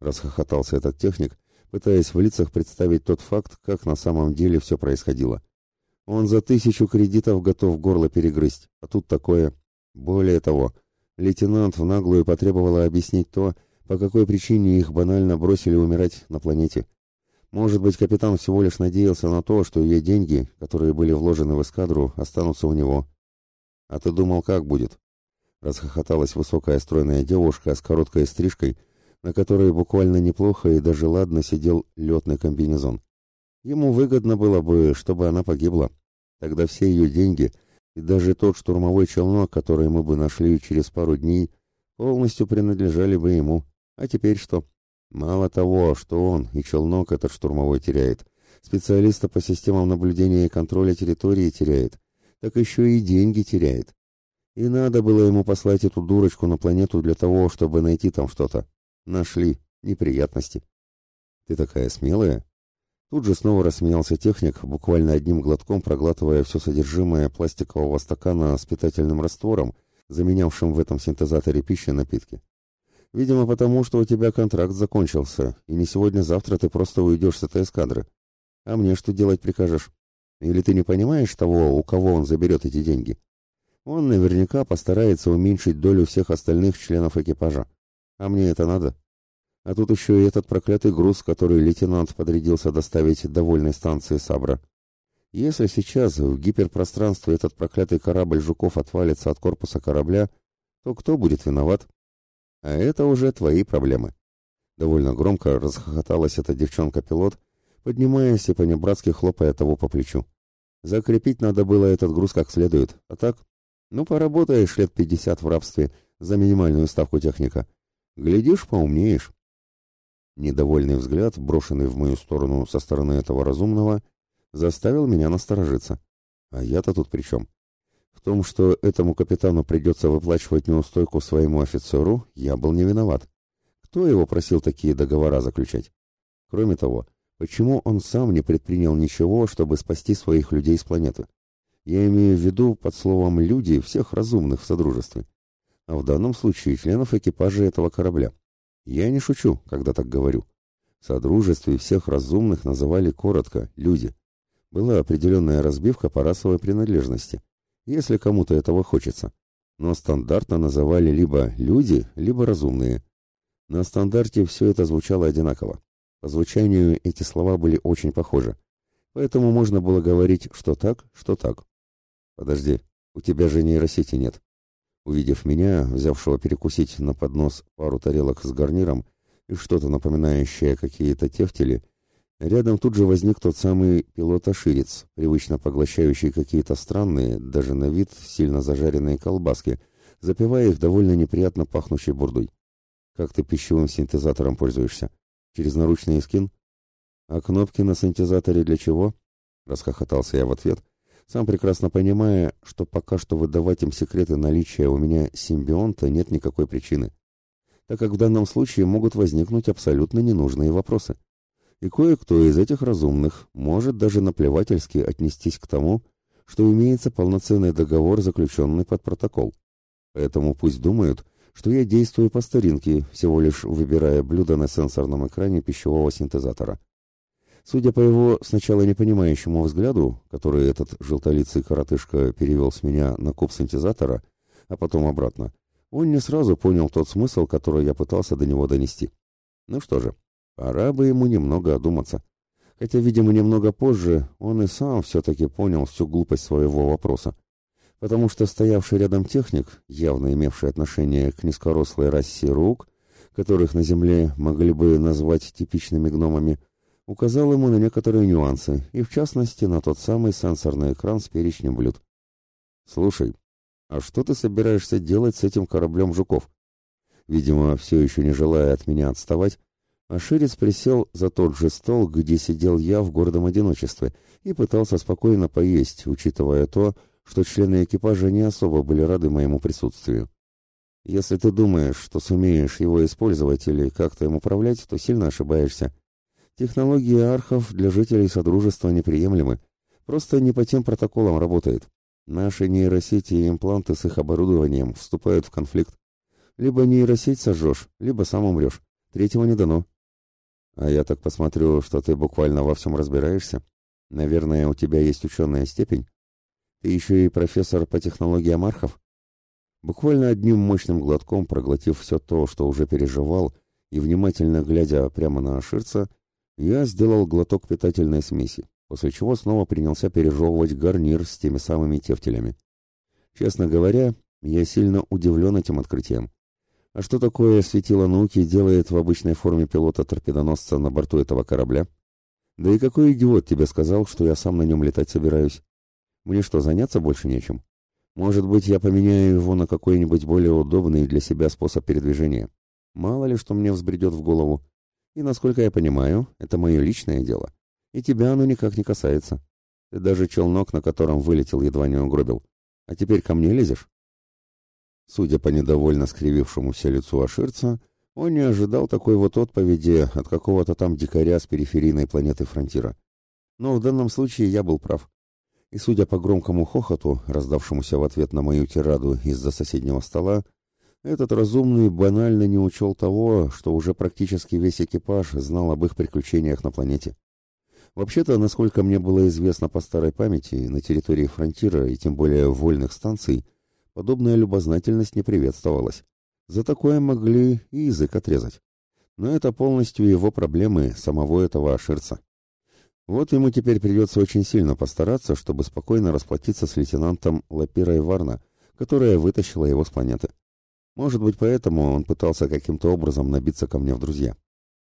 Speaker 1: Расхохотался этот техник, пытаясь в лицах представить тот факт, как на самом деле все происходило. Он за тысячу кредитов готов горло перегрызть, а тут такое. Более того, лейтенант в наглую потребовала объяснить то, по какой причине их банально бросили умирать на планете. Может быть, капитан всего лишь надеялся на то, что ее деньги, которые были вложены в эскадру, останутся у него. А ты думал, как будет? Расхохоталась высокая стройная девушка с короткой стрижкой, на которой буквально неплохо и даже ладно сидел летный комбинезон. Ему выгодно было бы, чтобы она погибла. Тогда все ее деньги и даже тот штурмовой челнок, который мы бы нашли через пару дней, полностью принадлежали бы ему. А теперь что? Мало того, что он и челнок этот штурмовой теряет, специалиста по системам наблюдения и контроля территории теряет, так еще и деньги теряет. И надо было ему послать эту дурочку на планету для того, чтобы найти там что-то. Нашли. Неприятности. Ты такая смелая? Тут же снова рассмеялся техник, буквально одним глотком проглатывая все содержимое пластикового стакана с питательным раствором, заменявшим в этом синтезаторе пищи напитки. Видимо, потому что у тебя контракт закончился, и не сегодня-завтра ты просто уйдешь с этой эскадры. А мне что делать прикажешь? Или ты не понимаешь того, у кого он заберет эти деньги? Он наверняка постарается уменьшить долю всех остальных членов экипажа. А мне это надо. А тут еще и этот проклятый груз, который лейтенант подрядился доставить довольной станции Сабра. Если сейчас в гиперпространстве этот проклятый корабль Жуков отвалится от корпуса корабля, то кто будет виноват? А это уже твои проблемы. Довольно громко расхохоталась эта девчонка-пилот, поднимаясь и понебратски хлопая того по плечу. Закрепить надо было этот груз как следует, а так ну, поработаешь лет пятьдесят в рабстве за минимальную ставку техника. Глядишь, поумнеешь. Недовольный взгляд, брошенный в мою сторону со стороны этого разумного, заставил меня насторожиться. А я-то тут при чем? В том, что этому капитану придется выплачивать неустойку своему офицеру, я был не виноват. Кто его просил такие договора заключать? Кроме того, почему он сам не предпринял ничего, чтобы спасти своих людей с планеты? Я имею в виду под словом «люди» всех разумных в Содружестве, а в данном случае членов экипажа этого корабля. Я не шучу, когда так говорю. В Содружестве всех разумных называли коротко «люди». Была определенная разбивка по расовой принадлежности, если кому-то этого хочется. Но стандартно называли либо «люди», либо «разумные». На стандарте все это звучало одинаково. По звучанию эти слова были очень похожи. Поэтому можно было говорить что так, что так. «Подожди, у тебя же нейросети нет». Увидев меня, взявшего перекусить на поднос пару тарелок с гарниром и что-то напоминающее какие-то тефтели, рядом тут же возник тот самый пилот-оширец, привычно поглощающий какие-то странные, даже на вид сильно зажаренные колбаски, запивая их довольно неприятно пахнущей бурдой. Как ты пищевым синтезатором пользуешься? Через наручный скин? А кнопки на синтезаторе для чего? Расхохотался я в ответ, сам прекрасно понимая, что пока что выдавать им секреты наличия у меня симбионта нет никакой причины, так как в данном случае могут возникнуть абсолютно ненужные вопросы. И кое-кто из этих разумных может даже наплевательски отнестись к тому, что имеется полноценный договор, заключенный под протокол. Поэтому пусть думают, что я действую по старинке, всего лишь выбирая блюдо на сенсорном экране пищевого синтезатора. Судя по его сначала непонимающему взгляду, который этот желтолицый коротышка перевел с меня на куб синтезатора, а потом обратно, он не сразу понял тот смысл, который я пытался до него донести. Ну что же, пора бы ему немного одуматься. Хотя, видимо, немного позже он и сам все-таки понял всю глупость своего вопроса. Потому что стоявший рядом техник, явно имевший отношение к низкорослой расе рук, которых на Земле могли бы назвать типичными гномами, указал ему на некоторые нюансы, и в частности на тот самый сенсорный экран с перечнем блюд. «Слушай, а что ты собираешься делать с этим кораблем жуков?» Видимо, все еще не желая от меня отставать, Аширец присел за тот же стол, где сидел я в гордом одиночестве, и пытался спокойно поесть, учитывая то, что члены экипажа не особо были рады моему присутствию. Если ты думаешь, что сумеешь его использовать или как-то им управлять, то сильно ошибаешься. Технологии архов для жителей Содружества неприемлемы. Просто не по тем протоколам работает. Наши нейросети и импланты с их оборудованием вступают в конфликт. Либо нейросеть сожжешь, либо сам умрешь. Третьего не дано. А я так посмотрю, что ты буквально во всем разбираешься. Наверное, у тебя есть ученая степень. Ты еще и профессор по технологиям архов. Буквально одним мощным глотком проглотив все то, что уже переживал, и внимательно глядя прямо на Аширца, я сделал глоток питательной смеси, после чего снова принялся пережевывать гарнир с теми самыми тефтелями. Честно говоря, я сильно удивлен этим открытием. А что такое светило науки делает в обычной форме пилота-торпедоносца на борту этого корабля? Да и какой идиот тебе сказал, что я сам на нем летать собираюсь? Мне что, заняться больше нечем? Может быть, я поменяю его на какой-нибудь более удобный для себя способ передвижения? Мало ли, что мне взбредет в голову. И, насколько я понимаю, это мое личное дело. И тебя оно никак не касается. Ты даже челнок, на котором вылетел, едва не угробил. А теперь ко мне лезешь?» Судя по недовольно скривившемуся лицу Аширца, он не ожидал такой вот отповеди от какого-то там дикаря с периферийной планеты Фронтира. Но в данном случае я был прав. И судя по громкому хохоту, раздавшемуся в ответ на мою тираду из-за соседнего стола, этот разумный банально не учел того, что уже практически весь экипаж знал об их приключениях на планете. Вообще-то, насколько мне было известно по старой памяти, на территории фронтира и тем более вольных станций, подобная любознательность не приветствовалась. За такое могли и язык отрезать. Но это полностью его проблемы самого этого аширца. Вот ему теперь придется очень сильно постараться, чтобы спокойно расплатиться с лейтенантом Лапирой Варна, которая вытащила его с планеты. Может быть, поэтому он пытался каким-то образом набиться ко мне в друзья.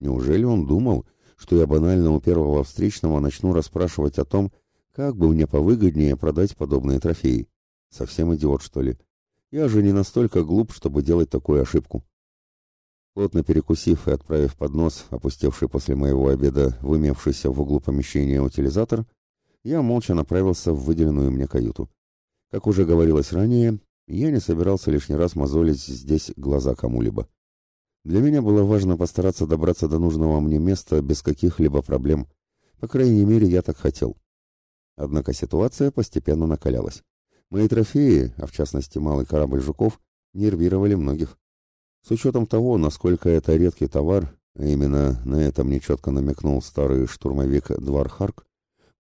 Speaker 1: Неужели он думал, что я банально у первого встречного начну расспрашивать о том, как бы мне повыгоднее продать подобные трофеи? Совсем идиот, что ли? Я же не настолько глуп, чтобы делать такую ошибку. Плотно перекусив и отправив поднос, опустевший после моего обеда в имевшийся в углу помещения утилизатор, я молча направился в выделенную мне каюту. Как уже говорилось ранее, я не собирался лишний раз мозолить здесь глаза кому-либо. Для меня было важно постараться добраться до нужного мне места без каких-либо проблем. По крайней мере, я так хотел. Однако ситуация постепенно накалялась. Мои трофеи, а в частности малый корабль «Жуков», нервировали многих. С учетом того, насколько это редкий товар, а именно на этом нечетко намекнул старый штурмовик Двархарк,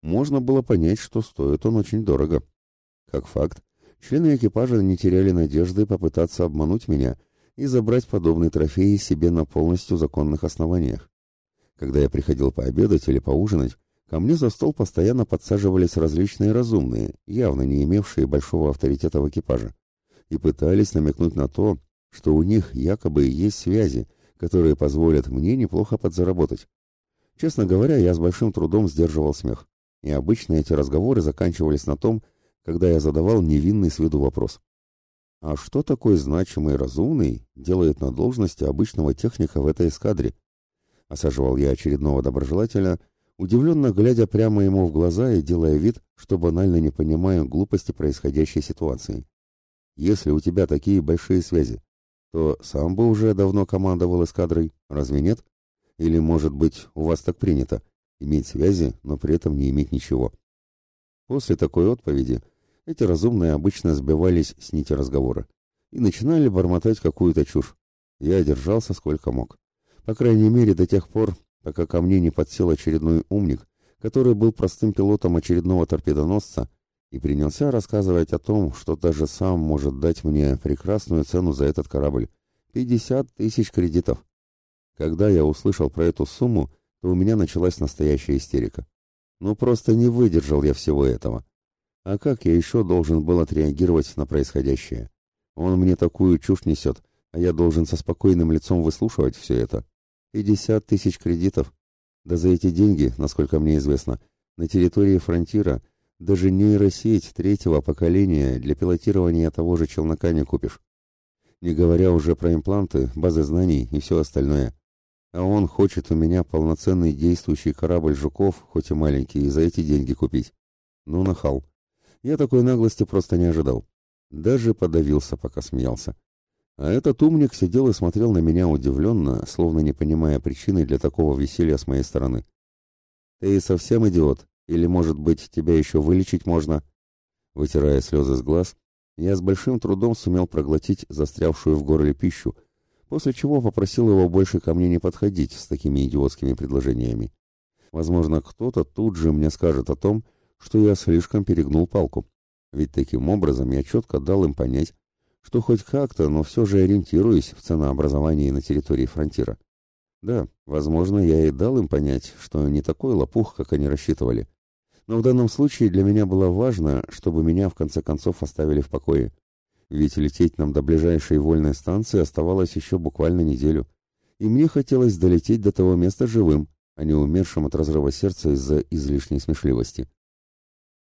Speaker 1: можно было понять, что стоит он очень дорого. Как факт, Члены экипажа не теряли надежды попытаться обмануть меня и забрать подобные трофеи себе на полностью законных основаниях. Когда я приходил пообедать или поужинать, ко мне за стол постоянно подсаживались различные разумные, явно не имевшие большого авторитета в экипаже, и пытались намекнуть на то, что у них якобы есть связи, которые позволят мне неплохо подзаработать. Честно говоря, я с большим трудом сдерживал смех, и обычно эти разговоры заканчивались на том, когда я задавал невинный с виду вопрос. а что такой значимый и разумный делает на должности обычного техника в этой эскадре? Осаживал я очередного доброжелателя, удивленно глядя прямо ему в глаза и делая вид, что банально не понимаю глупости происходящей ситуации. Если у тебя такие большие связи, то сам бы уже давно командовал эскадрой, разве нет? Или, может быть, у вас так принято, иметь связи, но при этом не иметь ничего? После такой отповеди эти разумные обычно сбивались с нити разговора и начинали бормотать какую-то чушь. Я держался сколько мог. По крайней мере, до тех пор, пока ко мне не подсел очередной умник, который был простым пилотом очередного торпедоносца и принялся рассказывать о том, что даже сам может дать мне прекрасную цену за этот корабль — 50 тысяч кредитов. Когда я услышал про эту сумму, то у меня началась настоящая истерика. Ну просто не выдержал я всего этого. А как я еще должен был отреагировать на происходящее? Он мне такую чушь несет, а я должен со спокойным лицом выслушивать все это. Пятьдесят тысяч кредитов. Да за эти деньги, насколько мне известно, на территории фронтира даже нейросеть третьего поколения для пилотирования того же челнока не купишь. Не говоря уже про импланты, базы знаний и все остальное. А он хочет у меня полноценный действующий корабль «Жуков», хоть и маленький, и за эти деньги купить. Ну, нахал. Я такой наглости просто не ожидал. Даже подавился, пока смеялся. А этот умник сидел и смотрел на меня удивленно, словно не понимая причины для такого веселья с моей стороны. «Ты совсем идиот? Или, может быть, тебя еще вылечить можно?» Вытирая слезы с глаз, я с большим трудом сумел проглотить застрявшую в горле пищу, после чего попросил его больше ко мне не подходить с такими идиотскими предложениями. Возможно, кто-то тут же мне скажет о том, что я слишком перегнул палку. Ведь таким образом я четко дал им понять, что хоть как-то, но все же ориентируюсь в ценообразовании на территории фронтира. Да, возможно, я и дал им понять, что не такой лопух, как они рассчитывали. Но в данном случае для меня было важно, чтобы меня в конце концов оставили в покое. Ведь лететь нам до ближайшей вольной станции оставалось еще буквально неделю. И мне хотелось долететь до того места живым, а не умершим от разрыва сердца из-за излишней смешливости.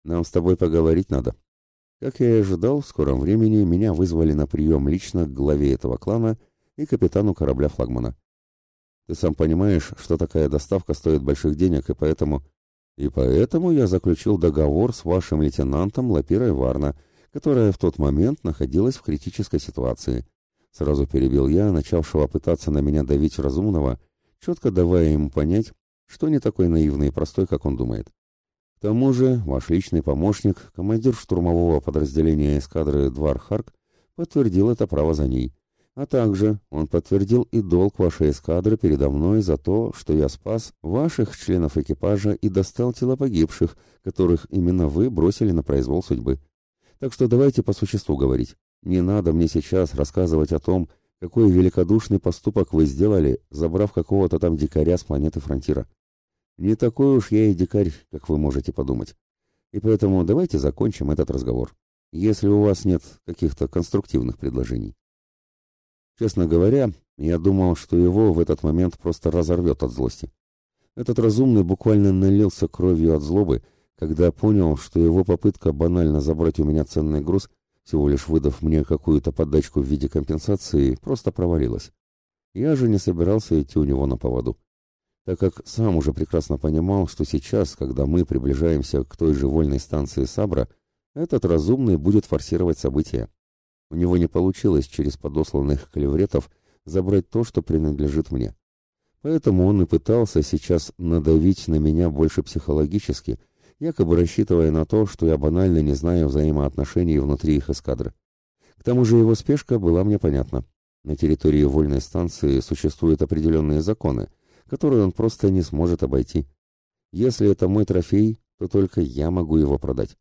Speaker 1: Нам с тобой поговорить надо. Как я и ожидал, в скором времени меня вызвали на прием лично к главе этого клана и капитану корабля флагмана. Ты сам понимаешь, что такая доставка стоит больших денег, и поэтому... И поэтому я заключил договор с вашим лейтенантом Лапирой Варна, которая в тот момент находилась в критической ситуации. Сразу перебил я, начавшего пытаться на меня давить разумного, четко давая ему понять, что не такой наивный и простой, как он думает. К тому же ваш личный помощник, командир штурмового подразделения эскадры Двар Харк, подтвердил это право за ней. А также он подтвердил и долг вашей эскадры передо мной за то, что я спас ваших членов экипажа и достал тела погибших, которых именно вы бросили на произвол судьбы. Так что давайте по существу говорить. Не надо мне сейчас рассказывать о том, какой великодушный поступок вы сделали, забрав какого-то там дикаря с планеты Фронтира. Не такой уж я и дикарь, как вы можете подумать. И поэтому давайте закончим этот разговор, если у вас нет каких-то конструктивных предложений. Честно говоря, я думал, что его в этот момент просто разорвет от злости. Этот разумный буквально налился кровью от злобы, когда понял, что его попытка банально забрать у меня ценный груз, всего лишь выдав мне какую-то подачку в виде компенсации, просто провалилась. Я же не собирался идти у него на поводу так как сам уже прекрасно понимал, что сейчас, когда мы приближаемся к той же вольной станции Сабра, этот разумный будет форсировать события. У него не получилось через подосланных клевретов забрать то, что принадлежит мне. Поэтому он и пытался сейчас надавить на меня больше психологически, якобы рассчитывая на то, что я банально не знаю взаимоотношений внутри их эскадры. К тому же его спешка была мне понятна. На территории вольной станции существуют определенные законы, который он просто не сможет обойти. Если это мой трофей, то только я могу его продать.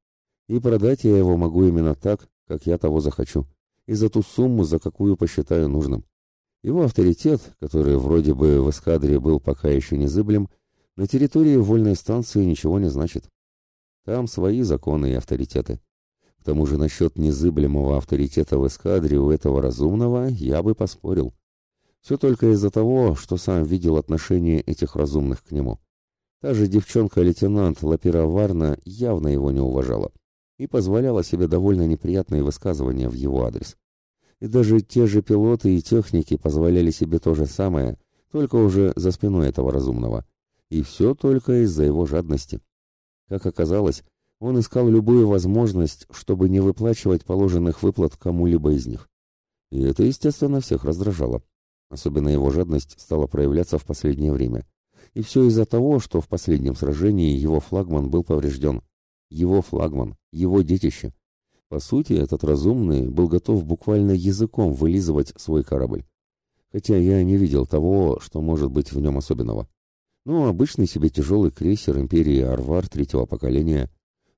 Speaker 1: И продать я его могу именно так, как я того захочу, и за ту сумму, за какую посчитаю нужным. Его авторитет, который вроде бы в эскадре был пока еще незыблем, на территории вольной станции ничего не значит. Там свои законы и авторитеты. К тому же насчет незыблемого авторитета в эскадре у этого разумного я бы поспорил. Все только из-за того, что сам видел отношение этих разумных к нему. Та же девчонка-лейтенант Лапира Варна явно его не уважала и позволяла себе довольно неприятные высказывания в его адрес. И даже те же пилоты и техники позволяли себе то же самое, только уже за спиной этого разумного. И все только из-за его жадности. Как оказалось, он искал любую возможность, чтобы не выплачивать положенных выплат кому-либо из них. И это, естественно, всех раздражало. Особенно его жадность стала проявляться в последнее время. И все из-за того, что в последнем сражении его флагман был поврежден. Его флагман, его детище. По сути, этот разумный был готов буквально языком вылизывать свой корабль. Хотя я не видел того, что может быть в нем особенного. Ну, обычный себе тяжелый крейсер империи Арвар третьего поколения,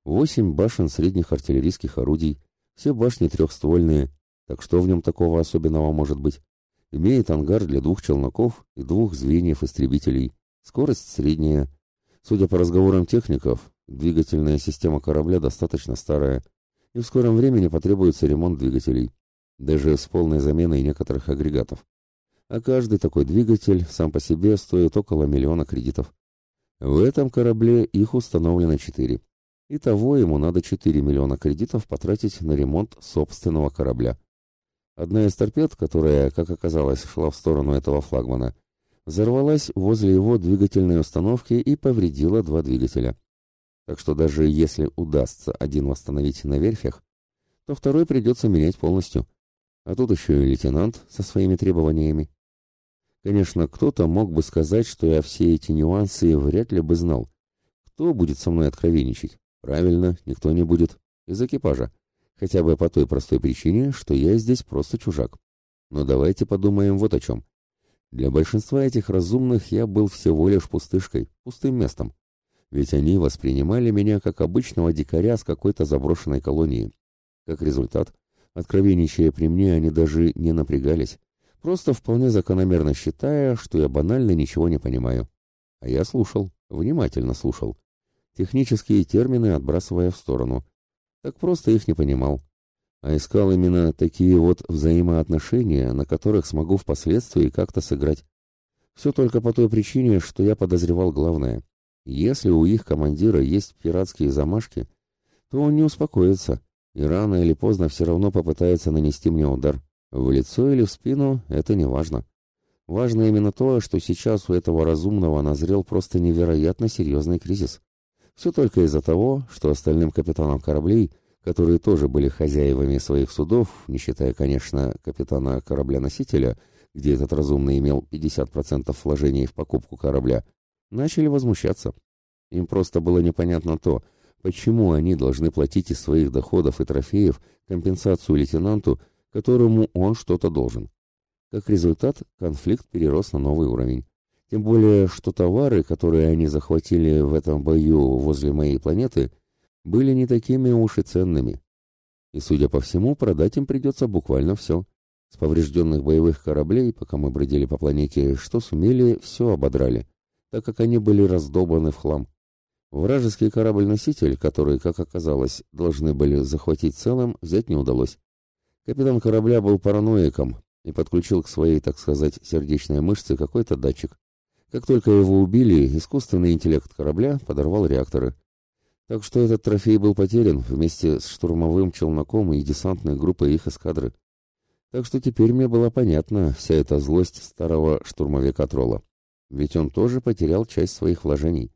Speaker 1: восемь башен средних артиллерийских орудий, все башни трехствольные, так что в нем такого особенного может быть? Имеет ангар для двух челноков и двух звеньев истребителей, скорость средняя. Судя по разговорам техников, двигательная система корабля достаточно старая, и в скором времени потребуется ремонт двигателей, даже с полной заменой некоторых агрегатов. А каждый такой двигатель сам по себе стоит около миллиона кредитов. В этом корабле их установлено четыре. Итого ему надо 4 миллиона кредитов потратить на ремонт собственного корабля. Одна из торпед, которая, как оказалось, шла в сторону этого флагмана, взорвалась возле его двигательной установки и повредила два двигателя. Так что даже если удастся один восстановить на верфях, то второй придется менять полностью. А тут еще и лейтенант со своими требованиями. Конечно, кто-то мог бы сказать, что я все эти нюансы вряд ли бы знал. Кто будет со мной откровенничать? Правильно, никто не будет. Из экипажа. Хотя бы по той простой причине, что я здесь просто чужак. Но давайте подумаем вот о чем. Для большинства этих разумных я был всего лишь пустышкой, пустым местом ведь они воспринимали меня как обычного дикаря с какой-то заброшенной колонии. Как результат, откровенничая при мне, они даже не напрягались, просто вполне закономерно считая, что я банально ничего не понимаю. А я слушал, внимательно слушал, технические термины отбрасывая в сторону. Так просто их не понимал. А искал именно такие вот взаимоотношения, на которых смогу впоследствии как-то сыграть. Все только по той причине, что я подозревал главное — если у их командира есть пиратские замашки, то он не успокоится, и рано или поздно все равно попытается нанести мне удар. В лицо или в спину – это не важно. Важно именно то, что сейчас у этого разумного назрел просто невероятно серьезный кризис. Все только из-за того, что остальным капитанам кораблей, которые тоже были хозяевами своих судов, не считая, конечно, капитана корабля-носителя, где этот разумный имел 50% вложений в покупку корабля, начали возмущаться. Им просто было непонятно то, почему они должны платить из своих доходов и трофеев компенсацию лейтенанту, которому он что-то должен. Как результат, конфликт перерос на новый уровень. Тем более, что товары, которые они захватили в этом бою возле моей планеты, были не такими уж и ценными. И, судя по всему, продать им придется буквально все. С поврежденных боевых кораблей, пока мы бродили по планете, что сумели, все ободрали так как они были раздолбаны в хлам. Вражеский корабль-носитель, который, как оказалось, должны были захватить целым, взять не удалось. Капитан корабля был параноиком и подключил к своей, так сказать, сердечной мышце какой-то датчик. Как только его убили, искусственный интеллект корабля подорвал реакторы. Так что этот трофей был потерян вместе с штурмовым челноком и десантной группой их эскадры. Так что теперь мне была понятна вся эта злость старого штурмовика Тролла ведь он тоже потерял часть своих вложений.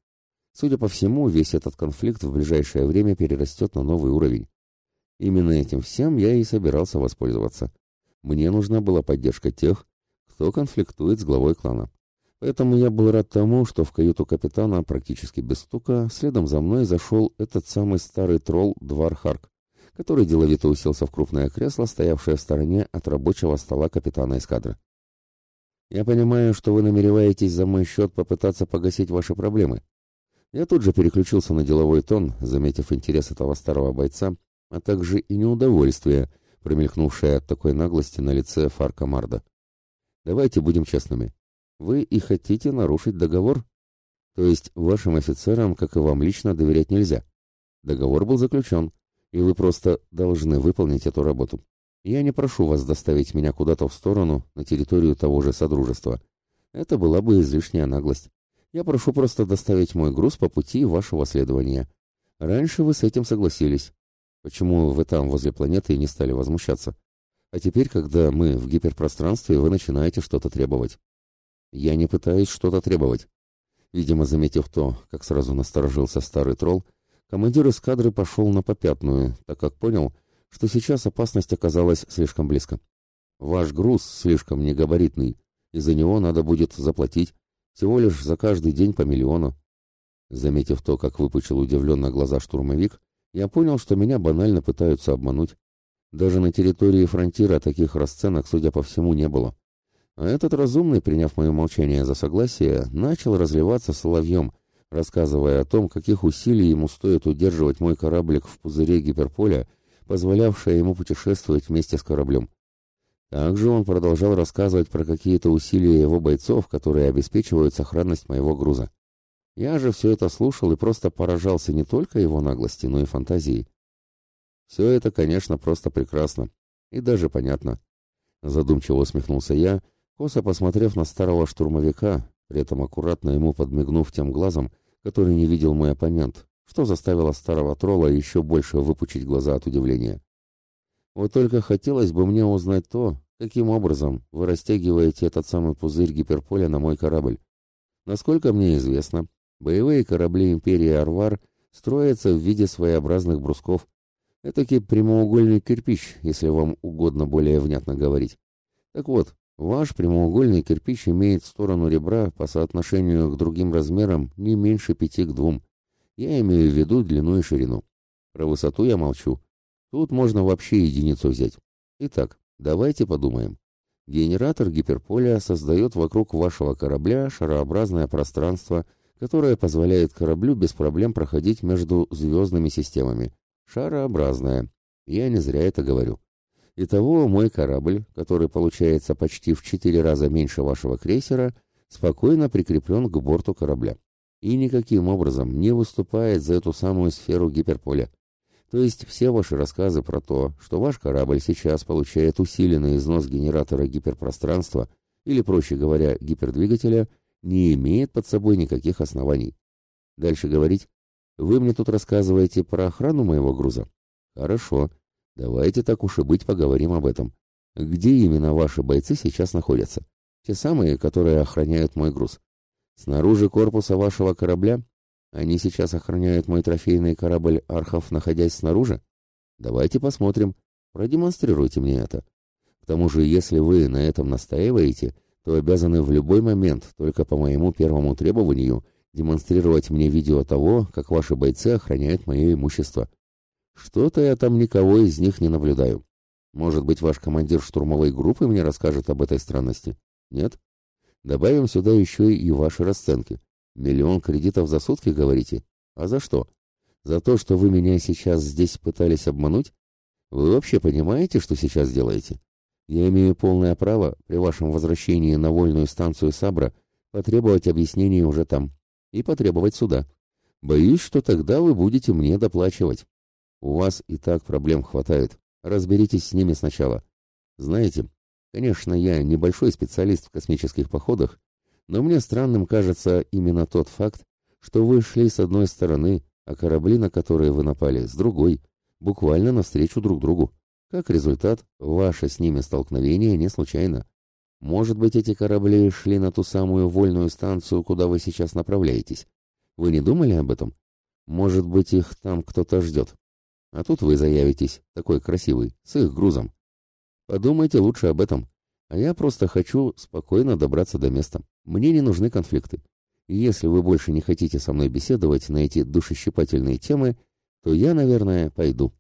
Speaker 1: Судя по всему, весь этот конфликт в ближайшее время перерастет на новый уровень. Именно этим всем я и собирался воспользоваться. Мне нужна была поддержка тех, кто конфликтует с главой клана. Поэтому я был рад тому, что в каюту капитана практически без стука следом за мной зашел этот самый старый тролл Двар Харк, который деловито уселся в крупное кресло, стоявшее в стороне от рабочего стола капитана эскадры. Я понимаю, что вы намереваетесь за мой счет попытаться погасить ваши проблемы. Я тут же переключился на деловой тон, заметив интерес этого старого бойца, а также и неудовольствие, промелькнувшее от такой наглости на лице Фарка Марда. Давайте будем честными. Вы и хотите нарушить договор? То есть вашим офицерам, как и вам лично, доверять нельзя. Договор был заключен, и вы просто должны выполнить эту работу. Я не прошу вас доставить меня куда-то в сторону, на территорию того же Содружества. Это была бы излишняя наглость. Я прошу просто доставить мой груз по пути вашего следования. Раньше вы с этим согласились. Почему вы там, возле планеты, не стали возмущаться? А теперь, когда мы в гиперпространстве, вы начинаете что-то требовать. Я не пытаюсь что-то требовать. Видимо, заметив то, как сразу насторожился старый тролл, командир эскадры пошел на попятную, так как понял, что сейчас опасность оказалась слишком близко. Ваш груз слишком негабаритный, и за него надо будет заплатить всего лишь за каждый день по миллиону. Заметив то, как выпучил удивленно глаза штурмовик, я понял, что меня банально пытаются обмануть. Даже на территории фронтира таких расценок, судя по всему, не было. А этот разумный, приняв мое молчание за согласие, начал разливаться соловьем, рассказывая о том, каких усилий ему стоит удерживать мой кораблик в пузыре гиперполя, позволявшее ему путешествовать вместе с кораблем. Также он продолжал рассказывать про какие-то усилия его бойцов, которые обеспечивают сохранность моего груза. Я же все это слушал и просто поражался не только его наглости, но и фантазии. Все это, конечно, просто прекрасно. И даже понятно. Задумчиво усмехнулся я, косо посмотрев на старого штурмовика, при этом аккуратно ему подмигнув тем глазом, который не видел мой оппонент, что заставило старого тролла еще больше выпучить глаза от удивления. Вот только хотелось бы мне узнать то, каким образом вы растягиваете этот самый пузырь гиперполя на мой корабль. Насколько мне известно, Боевые корабли империи Арвар строятся в виде своеобразных брусков. Этакий прямоугольный кирпич, если вам угодно более внятно говорить. Так вот, ваш прямоугольный кирпич имеет сторону ребра по соотношению к другим размерам не меньше пяти к двум. Я имею в виду длину и ширину. Про высоту я молчу. Тут можно вообще единицу взять. Итак, давайте подумаем. Генератор гиперполя создает вокруг вашего корабля шарообразное пространство – которая позволяет кораблю без проблем проходить между звездными системами. Шарообразная. Я не зря это говорю. Итого мой корабль, который получается почти в четыре раза меньше вашего крейсера, спокойно прикреплен к борту корабля. И никаким образом не выступает за эту самую сферу гиперполя. То есть все ваши рассказы про то, что ваш корабль сейчас получает усиленный износ генератора гиперпространства, или, проще говоря, гипердвигателя, не имеет под собой никаких оснований. Дальше говорить. Вы мне тут рассказываете про охрану моего груза? Хорошо. Давайте так уж и быть поговорим об этом. Где именно ваши бойцы сейчас находятся? Те самые, которые охраняют мой груз. Снаружи корпуса вашего корабля? Они сейчас охраняют мой трофейный корабль Архов, находясь снаружи? Давайте посмотрим. Продемонстрируйте мне это. К тому же, если вы на этом настаиваете, то обязаны в любой момент, только по моему первому требованию, демонстрировать мне видео того, как ваши бойцы охраняют мое имущество. Что-то я там никого из них не наблюдаю. Может быть, ваш командир штурмовой группы мне расскажет об этой странности? Нет? Добавим сюда еще и ваши расценки. Миллион кредитов за сутки, говорите? А за что? За то, что вы меня сейчас здесь пытались обмануть? Вы вообще понимаете, что сейчас делаете? Я имею полное право при вашем возвращении на вольную станцию Сабра потребовать объяснений уже там и потребовать суда. Боюсь, что тогда вы будете мне доплачивать. У вас и так проблем хватает. Разберитесь с ними сначала. Знаете, конечно, я небольшой специалист в космических походах, но мне странным кажется именно тот факт, что вы шли с одной стороны, а корабли, на которые вы напали, с другой, буквально навстречу друг другу. Как результат, ваше с ними столкновение не случайно. Может быть, эти корабли шли на ту самую вольную станцию, куда вы сейчас направляетесь. Вы не думали об этом? Может быть, их там кто-то ждет. А тут вы заявитесь, такой красивый, с их грузом. Подумайте лучше об этом. А я просто хочу спокойно добраться до места. Мне не нужны конфликты. И если вы больше не хотите со мной беседовать на эти душещипательные темы, то я, наверное, пойду.